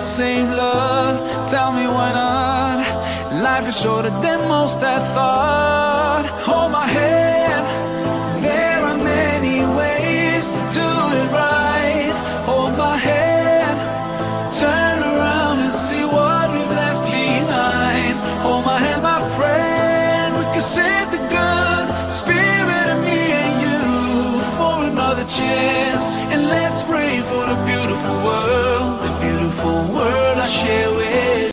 same love? Tell me why not? Life is shorter than most I thought. Hold my hand. There are many ways to do it right. Hold my hand. Turn around and see what we've left behind. Hold my hand, my friend. We can save the good spirit of me and you for another chance. And let's pray for the beautiful world, share